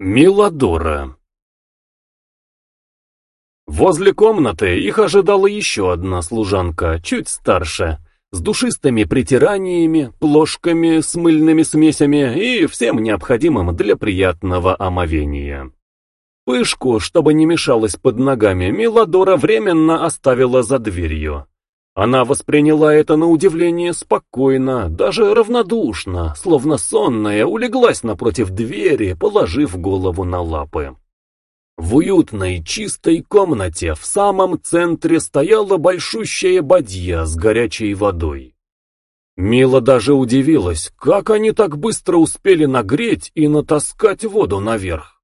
Миладора Возле комнаты их ожидала еще одна служанка, чуть старше, с душистыми притираниями, плошками с мыльными смесями и всем необходимым для приятного омовения. Пышку, чтобы не мешалась под ногами, Миладора временно оставила за дверью. Она восприняла это на удивление спокойно, даже равнодушно, словно сонная, улеглась напротив двери, положив голову на лапы. В уютной, чистой комнате в самом центре стояла большущая бадья с горячей водой. Мила даже удивилась, как они так быстро успели нагреть и натаскать воду наверх.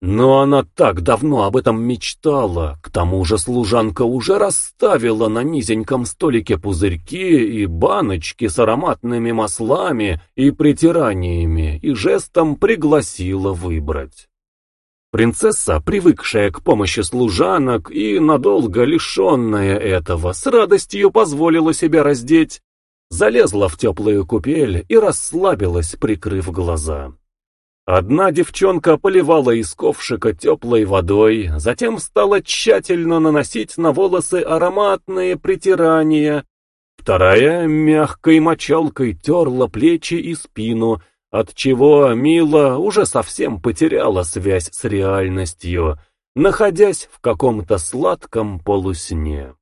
Но она так давно об этом мечтала, к тому же служанка уже расставила на низеньком столике пузырьки и баночки с ароматными маслами и притираниями и жестом пригласила выбрать. Принцесса, привыкшая к помощи служанок и надолго лишенная этого, с радостью позволила себя раздеть, залезла в теплую купель и расслабилась, прикрыв глаза. Одна девчонка поливала из ковшика теплой водой, затем стала тщательно наносить на волосы ароматные притирания. Вторая мягкой мочалкой терла плечи и спину, отчего Мила уже совсем потеряла связь с реальностью, находясь в каком-то сладком полусне.